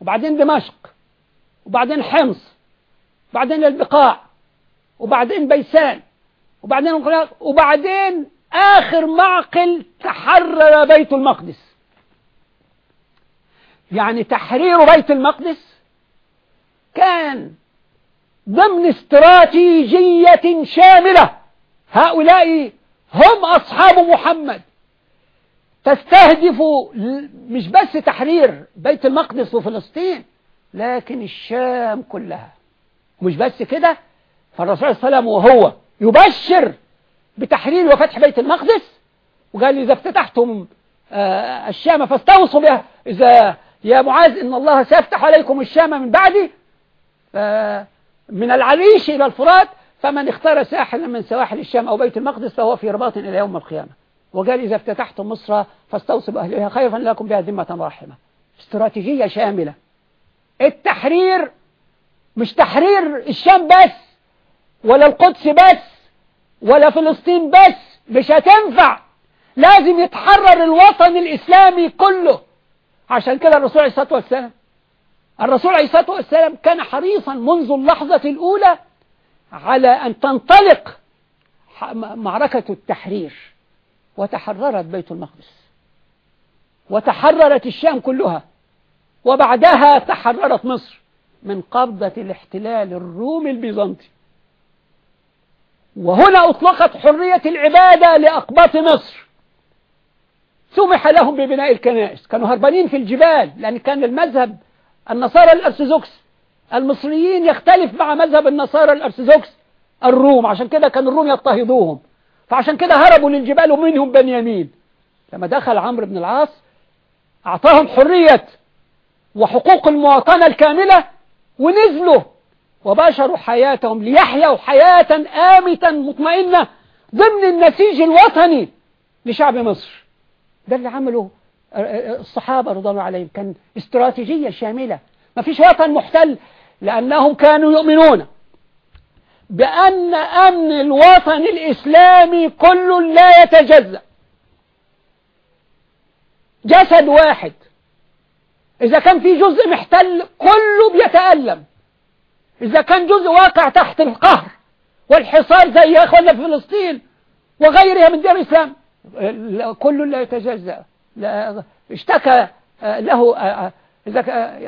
وبعدين دمشق وبعدين حمص وبعدين البقاع وبعدين بيسان وبعدين وبعدين آخر معقل تحرر بيت المقدس. يعني تحرير بيت المقدس كان ضمن استراتيجية شاملة. هؤلاء هم أصحاب محمد. تستهدف مش بس تحرير بيت المقدس وفلسطين لكن الشام كلها. مش بس كده فالرسول صلى الله عليه وسلم وهو يبشر بتحرير وفتح بيت المقدس وقال إذا افتتحتم آه، الشام فاستوصوا بها إذا يا معاذ إن الله سيفتح عليكم الشام من بعدي من العريش إلى الفرات فمن اختار ساحلا من سواحل الشام أو بيت المقدس فهو في رباط إلى يوم القيامة. وقال إذا افتتحتم مصر فاستوصوا بأهلها خيرا لكم بها ذمة رحمة. استراتيجية شاملة. التحرير مش تحرير الشام بس ولا القدس بس ولا فلسطين بس مش هتنفع. لازم يتحرر الوطن الإسلامي كله. عشان كده الرسول عليه الصلاة والسلام الرسول عليه الصلاة والسلام كان حريصا منذ اللحظة الأولى على أن تنطلق معركة التحرير. وتحررت بيت المقدس. وتحررت الشام كلها. وبعدها تحررت مصر من قبضة الاحتلال الرومي البيزنطي. وهنا أطلقت حرية العبادة لأقباط مصر. سمح لهم ببناء الكنائس. كانوا هربانين في الجبال لأن كان المذهب النصارى الأرثوذكس المصريين يختلف مع مذهب النصارى الأرثوذكس الروم. عشان كده كان الروم يضطهدوهم. فعشان كده هربوا للجبال ومنهم بنيامين. لما دخل عمرو بن العاص أعطاهم حرية وحقوق المواطنة الكاملة ونزلوا وباشروا حياتهم ليحيوا حياة آمة مطمئنة ضمن النسيج الوطني لشعب مصر. ده اللي عمله الصحابة رضي الله عليهم. كان استراتيجية شاملة. ما فيش وطن محتل لأنهم كانوا يؤمنون بأن أمن الوطن الإسلامي كله لا يتجزأ. جسد واحد. إذا كان في جزء محتل كله بيتألم. إذا كان جزء واقع تحت القهر والحصار زي أخوانا في فلسطين وغيرها من دين الإسلام كل لا يتجزأ لا اشتكى له إذا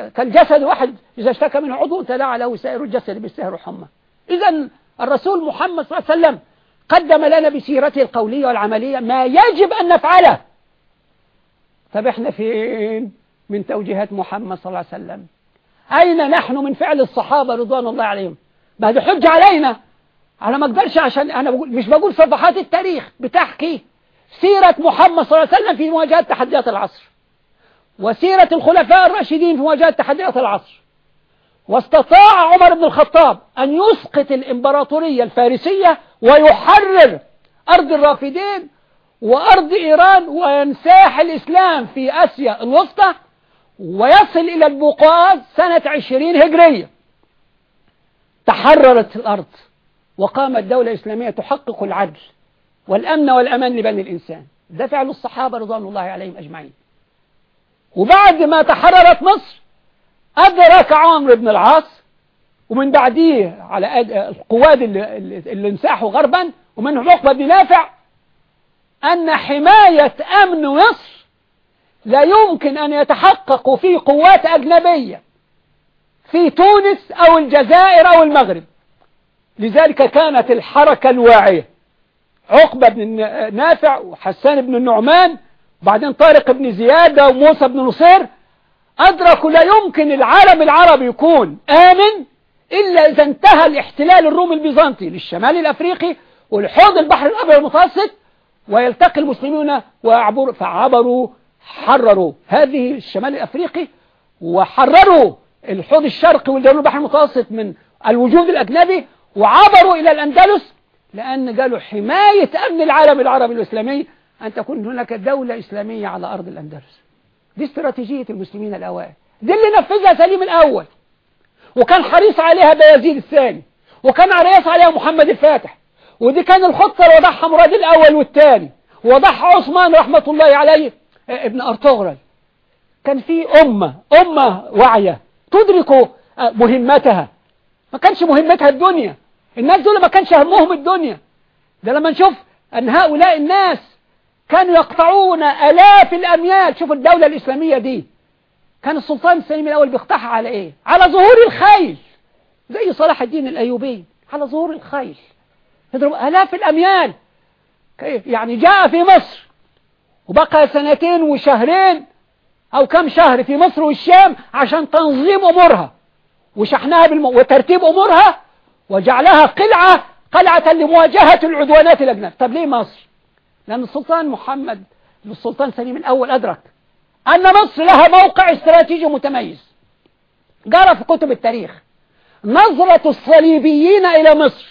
كالجسد واحد إذا اشتكى منه عضو تداعى له سائر الجسد بالسهر والحمى إذا الرسول محمد صلى الله عليه وسلم قدم لنا بسيرته القولية والعملية ما يجب أن نفعله. طب إحنا فين؟ من توجيهات محمد صلى الله عليه وسلم. أين نحن من فعل الصحابة رضوان الله عليهم؟ ما هذه حجة علينا. أنا ما أقدرش عشان أنا بقول مش بقول صفحات التاريخ بتحكي سيرة محمد صلى الله عليه وسلم في مواجهة تحديات العصر وسيرة الخلفاء الراشدين في مواجهة تحديات العصر. واستطاع عمر بن الخطاب أن يسقط الإمبراطورية الفارسية ويحرر أرض الرافدين وأرض إيران وينساح الإسلام في آسيا الوسطى. ويصل إلى البقاز سنة عشرين هجرية. تحررت الأرض وقامت دولة إسلامية تحقق العدل والأمن والأمان لبني الإنسان. ده فعل الصحابة رضوان الله عليهم أجمعين. وبعد ما تحررت مصر أدرك عمرو بن العاص ومن بعديه على القواد اللي, اللي انساحوا غربا ومنهم عقبة بن نافع أن حماية أمن مصر لا يمكن أن يتحقق في قوات أجنبية في تونس أو الجزائر أو المغرب. لذلك كانت الحركة الواعية. عقبة بن نافع وحسان بن النعمان وبعدين طارق بن زيادة وموسى بن نصير أدركوا لا يمكن العالم العربي يكون آمن إلا إذا انتهى الاحتلال الرومي البيزنطي للشمال الأفريقي والحوض البحر الأبيض المتوسط ويلتقي المسلمون ويعبر فعبروا حرروا هذه الشمال الأفريقي وحرروا الحوض الشرقي والجنوب البحر المتوسط من الوجود الأجنبي وعبروا إلى الأندلس لأن قالوا حماية أمن العالم العربي الإسلامي أن تكون هناك دولة إسلامية على أرض الأندلس. دي استراتيجية المسلمين الأوائل. دي اللي نفذها سليم الأول. وكان حريص عليها بيزيد الثاني. وكان حريص عليها محمد الفاتح. ودي كان الخطة اللي وضعها مراد الأول والثاني. وضعها عثمان رحمة الله عليه. ابن أرطغرل. كان في أمة أمة واعية تدرك مهمتها. ما كانش مهمتها الدنيا. الناس دول ما كانش همهم الدنيا. ده لما نشوف أن هؤلاء الناس كانوا يقطعون ألاف الأميال. شوف الدولة الإسلامية دي. كان السلطان السليم الأول بيقطعها على إيه؟ على ظهور الخيل. زي صلاح الدين الأيوبي. على ظهور الخيل. يضرب ألاف الأميال. كيف يعني جاء في مصر. وبقى سنتين وشهرين أو كم شهر في مصر والشام عشان تنظيم أمورها. وشحنها بالم... وترتيب أمورها وجعلها قلعة قلعة لمواجهة العدوانات الأجنبية طب ليه مصر؟ لأن السلطان محمد السلطان سليم الأول أدرك أن مصر لها موقع استراتيجي متميز. قرأ في كتب التاريخ نظرة الصليبيين إلى مصر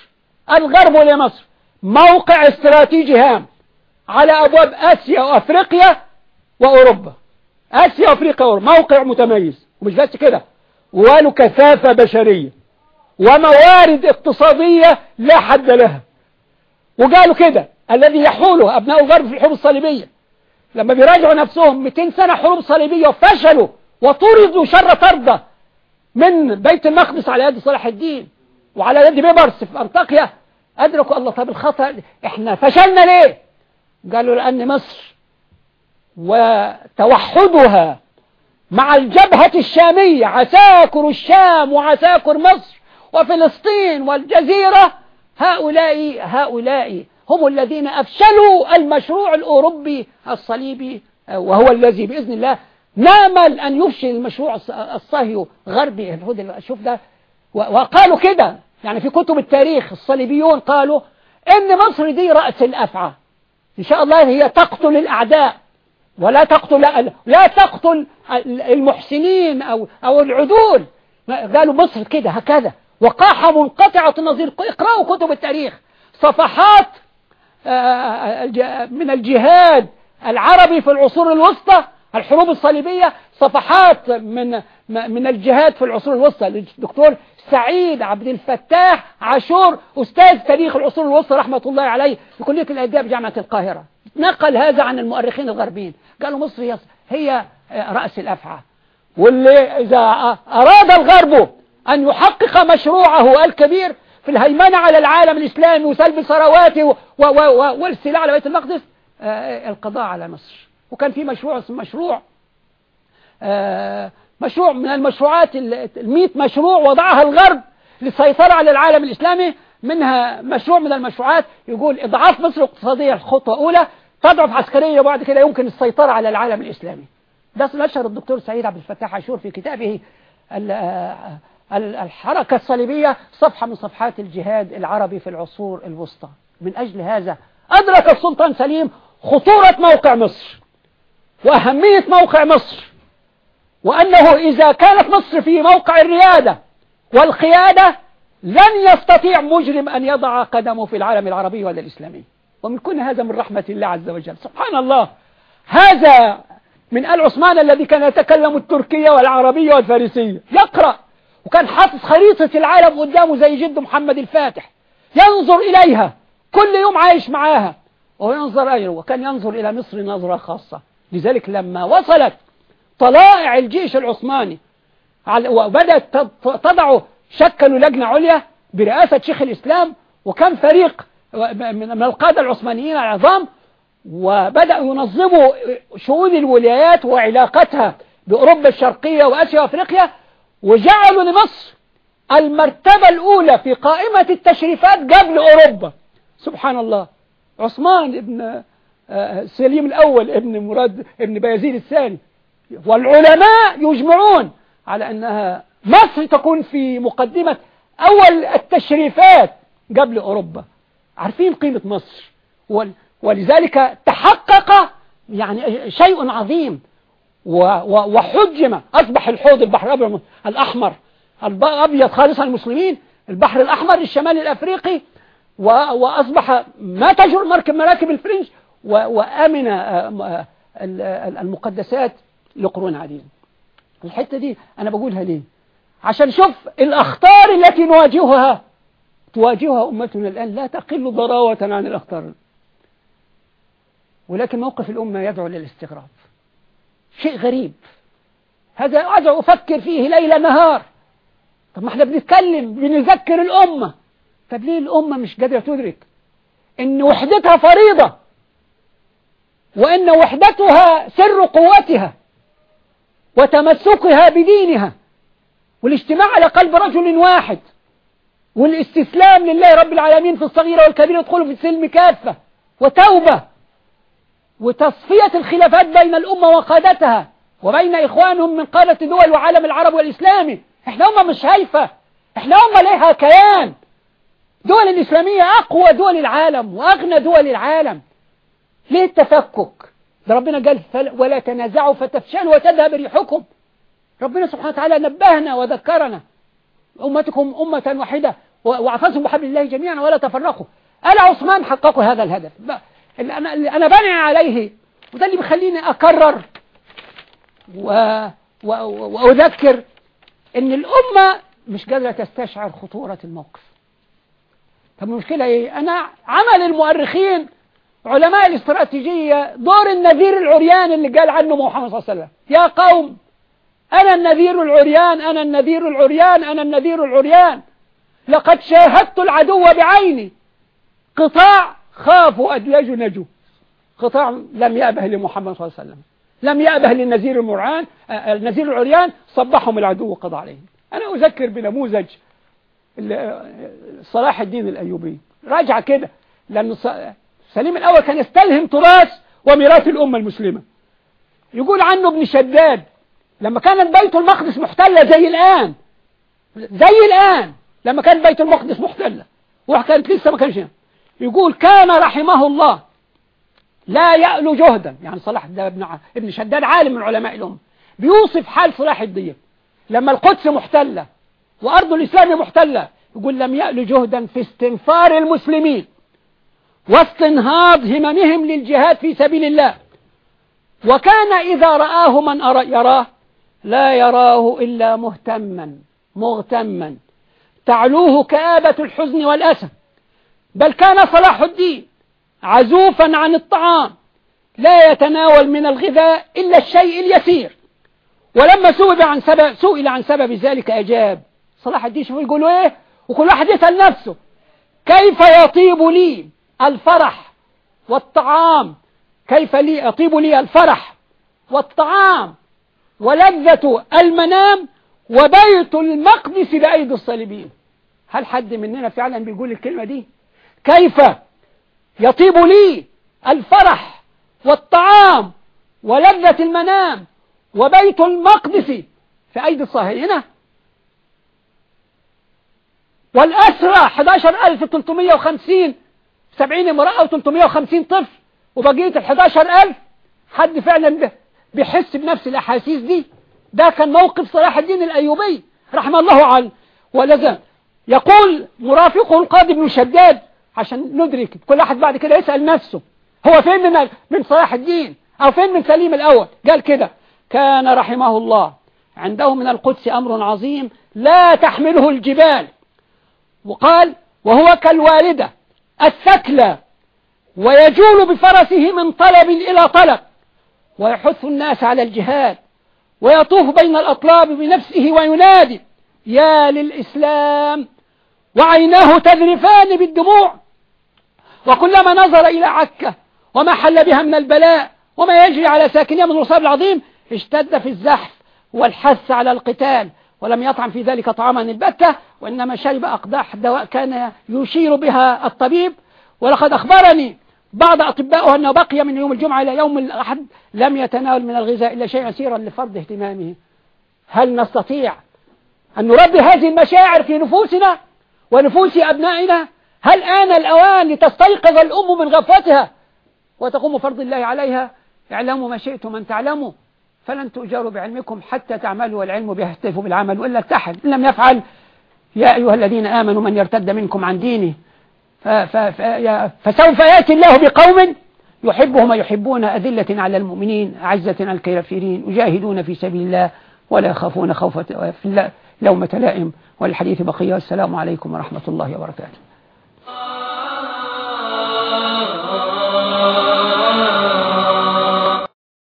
الغرب إلى مصر موقع استراتيجي هام. على أبواب آسيا وأفريقيا وأوروبا. آسيا وأفريقيا وأوروبا. موقع متميز. ومش بس كده. وله كثافة بشرية. وموارد اقتصادية لا حد لها. وقالوا كده. الذي يحوله أبناء الغرب في الحروب الصليبية. لما بيراجعوا نفسهم 200 سنة حروب صليبية وفشلوا وطردوا شر طردة من بيت المقدس على يد صلاح الدين وعلى يد بيبرس في أنطاكيا. أدركوا الله طب الخطأ إحنا فشلنا ليه؟ قالوا لأن مصر وتوحدها مع الجبهة الشامية عساكر الشام وعساكر مصر وفلسطين والجزيرة هؤلاء هؤلاء هم الذين أفشلوا المشروع الأوروبي الصليبي وهو الذي بإذن الله نامل أن يفشل المشروع الصهيو غربي. شوف ده وقالوا كده. يعني في كتب التاريخ الصليبيون قالوا إن مصر دي رأس الأفعى. إن شاء الله هي تقتل الأعداء ولا تقتل لا تقتل المحسنين أو أو العدول. قالوا مصر كده هكذا. وقاحة منقطعة النظير اقرأوا كتب التاريخ. صفحات من الجهاد العربي في العصور الوسطى الحروب الصليبية. صفحات من من الجهاد في العصور الوسطى. الدكتور سعيد عبد الفتاح عاشور أستاذ تاريخ العصور الوسطى رحمة الله عليه في كلية الأداب جامعة القاهرة. نقل هذا عن المؤرخين الغربيين. قالوا مصر هي رأس الأفعى. واللي إذا أراد الغرب أن يحقق مشروعه الكبير في الهيمنة على العالم الإسلامي وسلب ثرواته والاستيلاء على بيت المقدس آه، القضاء على مصر. وكان في مشروع اسمه مشروع آه، مشروع من المشروعات المئة مشروع وضعها الغرب للسيطرة على العالم الإسلامي منها مشروع من المشروعات يقول إضعاف مصر اقتصادية الخطوة أولى تضعف عسكرية وبعد كده يمكن السيطرة على العالم الإسلامي. ده نشر الدكتور سعيد عبد الفتاح عاشور في كتابه الحركة الصليبية صفحة من صفحات الجهاد العربي في العصور الوسطى. من أجل هذا أدرك السلطان سليم خطورة موقع مصر وأهمية موقع مصر. وأنه إذا كانت مصر في موقع الريادة والقيادة لن يستطيع مجرم أن يضع قدمه في العالم العربي ولا الإسلامي. ومن كل هذا من رحمة الله عز وجل. سبحان الله. هذا من آل عثمان الذي كان يتكلم التركية والعربية والفارسية. يقرأ. وكان حافظ خريطة العالم قدامه زي جد محمد الفاتح. ينظر إليها. كل يوم عايش معاها. وينظر أيضا. وكان ينظر إلى مصر نظرة خاصة. لذلك لما وصلت طلائع الجيش العثماني. وبدأت تضع شكلوا لجنة عليا برئاسة شيخ الإسلام وكان فريق من القادة العثمانيين العظام وبدأوا ينظموا شؤون الولايات وعلاقتها بأوروبا الشرقية وأسيا وأفريقيا وجعلوا لمصر المرتبة الأولى في قائمة التشريفات قبل أوروبا. سبحان الله. عثمان ابن آه، سليم الأول ابن مراد ابن بايزيد الثاني. والعلماء يجمعون على أنها مصر تكون في مقدمة أول التشريفات قبل أوروبا. عارفين قيمة مصر؟ ولذلك تحقق يعني شيء عظيم وحجم. أصبح الحوض البحر الأحمر الأبيض خالصا المسلمين البحر الأحمر الشمالي الأفريقي وأصبح ما تجر مركب مراكب الفرنج وأمن آه، المقدسات لقرون عديدة الحتة دي أنا بقولها ليه؟ عشان شوف الأخطار التي نواجهها. تواجهها أمتنا الآن لا تقل ضراوة عن الأخطار. ولكن موقف الأمة يدعو للاستغراب. شيء غريب. هذا أدعو أفكر فيه ليل نهار. طب ما إحنا بنتكلم بنذكر الأمة. طب ليه الأمة مش قادرة تدرك إن وحدتها فريضة وإن وحدتها سر قوتها؟ وتمسكها بدينها. والاجتماع على قلب رجل واحد. والاستسلام لله رب العالمين في الصغيرة والكبيرة يدخلوا في السلم كافة وتوبة. وتصفية الخلافات بين الأمة وقادتها وبين إخوانهم من قادة دول وعالم العرب والإسلامي. إحنا أمة مش هايفة. إحنا أمة ليها كيان. دول الإسلامية أقوى دول العالم وأغنى دول العالم. ليه التفكك؟ ده ربنا قال ولا تنازعوا فتفشلوا وتذهب ريحكم. ربنا سبحانه وتعالى نبهنا وذكرنا أمتكم أمة واحدة واعتصموا بحبل الله جميعا ولا تفرقوا. ألا عثمان حققوا هذا الهدف؟ أنا, أنا بني عليه وده اللي بيخليني أكرر و... و... وأذكر إن الأمة مش قادرة تستشعر خطورة الموقف. طب المشكلة إيه؟ أنا عمل المؤرخين علماء الاستراتيجية دور النذير العريان اللي قال عنه محمد صلى الله عليه وسلم. يا قوم أنا النذير العريان أنا النذير العريان أنا النذير العريان. لقد شاهدت العدو بعيني. قطاع خافوا أدلجوا نجوا قطاع لم يأبه لمحمد صلى الله عليه وسلم. لم يأبه للنذير المرعان آه، النذير العريان صبحهم العدو وقضى عليهم. أنا أذكر بنموذج صلاح الدين الأيوبي. راجع كده لأن سليم الأول كان يستلهم تراث وميراث الأمة المسلمة. يقول عنه ابن شداد لما كانت بيت المقدس محتلة زي الآن زي الآن لما كان بيت المقدس محتلة وكانت لسه ما كانش يقول كان رحمه الله لا يألو جهدا يعني صلاح ابن ابن شداد عالم من علماء الأمة بيوصف حال صلاح الدين. لما القدس محتلة وأرض الإسلام محتلة يقول لم يألو جهدا في استنفار المسلمين. واستنهاض هممهم للجهاد في سبيل الله. وكان إذا رآه من يراه لا يراه إلا مهتما مغتما. تعلوه كآبة الحزن والأسى بل كان صلاح الدين عزوفا عن الطعام. لا يتناول من الغذاء إلا الشيء اليسير. ولما سئل عن سبب, سئل عن سبب ذلك أجاب. صلاح الدين شوف يقولوا إيه؟ وكل واحد يسأل نفسه. كيف يطيب لي؟ الفرح والطعام. كيف لي يطيب لي الفرح والطعام. ولذة المنام وبيت المقدس بأيدي الصليبين هل حد مننا فعلا بيقول الكلمة دي؟ كيف يطيب لي الفرح والطعام ولذة المنام وبيت المقدس في أيدي الصهاينة والأسرى 11350 70 امرأة و350 طفل وبقية ال 11000 حد فعلا بيحس بنفس الأحاسيس دي. ده كان موقف صلاح الدين الأيوبي رحمه الله عنه ولذا يقول مرافقه القاضي بن شداد عشان ندرك كل واحد بعد كده يسأل نفسه هو فين من من صلاح الدين؟ أو فين من سليم الأول؟ قال كده كان رحمه الله عنده من القدس أمر عظيم لا تحمله الجبال. وقال وهو كالوالدة الثكلى ويجول بفرسه من طلب إلى طلب ويحث الناس على الجهاد ويطوف بين الأطلاب بنفسه وينادي يا للإسلام وعيناه تذرفان بالدموع. وكلما نظر إلى عكة وما حل بها من البلاء وما يجري على ساكنها من الوصاب العظيم اشتد في الزحف والحث على القتال ولم يطعم في ذلك طعاما البتة وإنما شرب أقداح دواء كان يشير بها الطبيب. ولقد أخبرني بعض أطبائه أنه بقي من يوم الجمعة إلى يوم الأحد لم يتناول من الغذاء إلا شيء يسيرا لفرض اهتمامه. هل نستطيع أن نربي هذه المشاعر في نفوسنا ونفوس أبنائنا؟ هل آن الأوان لتستيقظ الأم من غفوتها وتقوم فرض الله عليها؟ اعلموا ما شئتم أن تعلموا فلن تؤجروا بعلمكم حتى تعملوا والعلم بيهتف بالعمل وإلا ارتحل. إن لم يفعل يا أيها الذين آمنوا من يرتد منكم عن دينه فسوف يأتي الله بقوم يحبهم ويحبون أذلة على المؤمنين أعزة على الكافرين يجاهدون في سبيل الله ولا يخافون خوفة لومة لائم. والحديث بقية السلام عليكم ورحمة الله وبركاته.